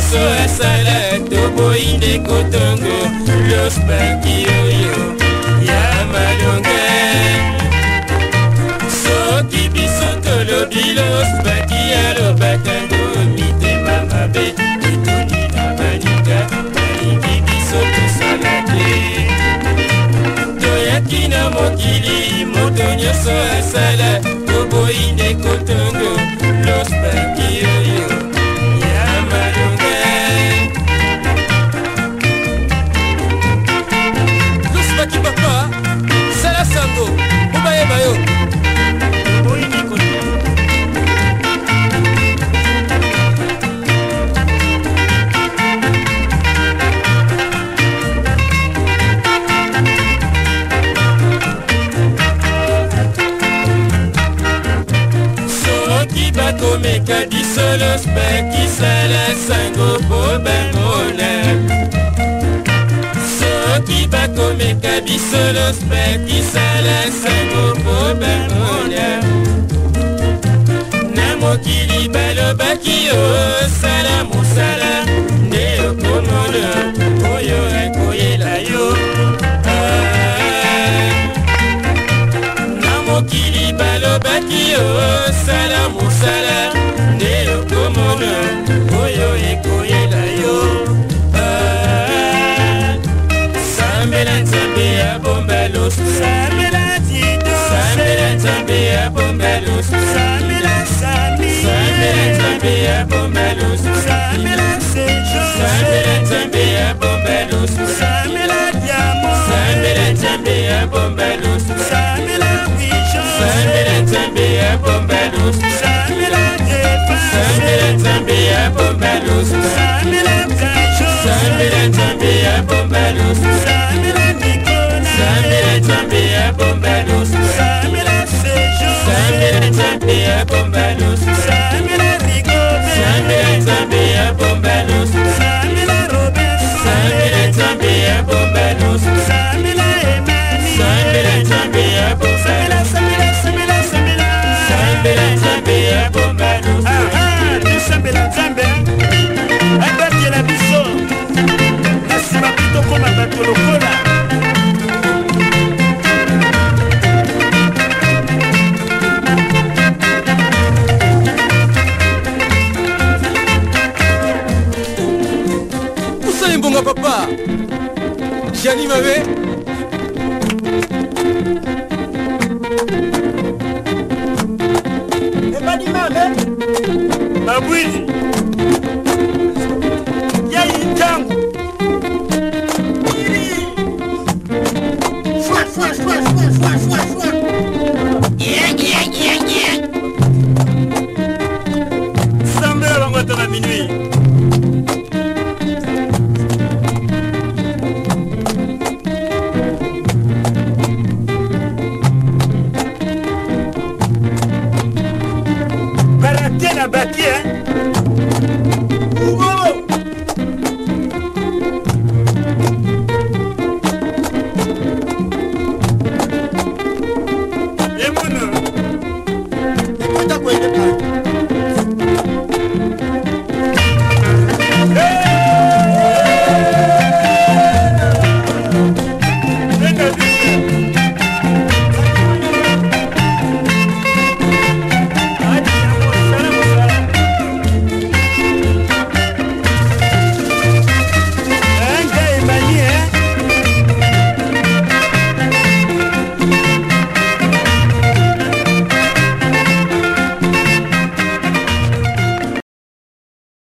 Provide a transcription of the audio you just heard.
nyonso asala toboyi ndeko tongo. Lospaki oyo ya malonge. Soki biso tolobi lospaki alobaka ngo mitema mabe etoni na baninga balingi biso tosala te. Toyaki na mokili moto nyonso asala soki bakomeka biso lospakisala sango po bamona soki bakomeka biso lospakisala sango po bamona na mokili balobaki osala Sabele tembe e bombelo Sabele sejo Sabele tembe e bombelo Sabele diamo Sabele tembe e bombelo Sabele wijo tembe e bombelo Sabele defa tembe e bombelo Sabele gajo tembe e bombelo Sabele nikona tembe e bombelo Sabele sejo tembe e bombelo Sabele Tiens Mbonga papa. J'anime avec mabwili yaitangu sambe alongwata na minuit. I bet, you.